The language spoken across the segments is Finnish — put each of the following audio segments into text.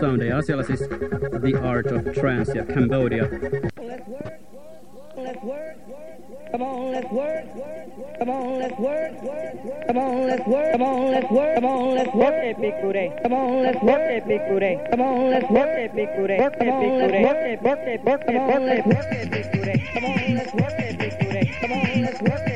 Sound ja asialla siis The Art of Trance ja Cambodia. Let's work. Let's work. Come on, let's work. Come on, let's work. Come on, let's work. Come on, let's work. Come on, let's work it, big. Come on, let's work it, big. Come on, let's work it, big booty. Work it, big booty. Work it, work it, work it, work it, work it, big booty. Come on, let's work it, big. Come on, let's work it,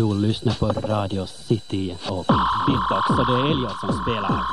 du lyssnar på Radio City och Beatbox. Så det är Elliot som spelar.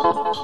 Wow.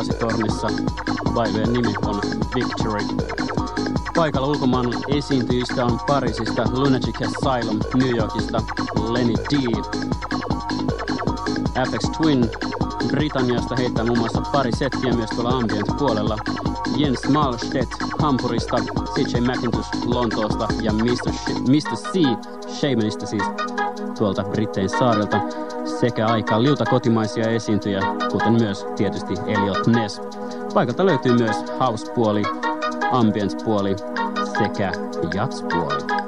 Paasitornissa. Vaihdojen nimi on Victory. Paikalla ulkomaan esiintyjistä on Pariisista Lunatic Asylum, New Yorkista Lenny D. Apex Twin Britanniasta heittää muun muassa pari settiä myös tuolla ambient-puolella. Jens Malstedt Hampurista, CJ McIntosh Lontoosta ja Mr. Mr. C Shamanista siis tuolta Brittein saarilta sekä aika liuta kotimaisia esiintyjä, kuten myös tietysti Elliot Ness. Paikalta löytyy myös house-puoli, ambient-puoli sekä jazz-puoli.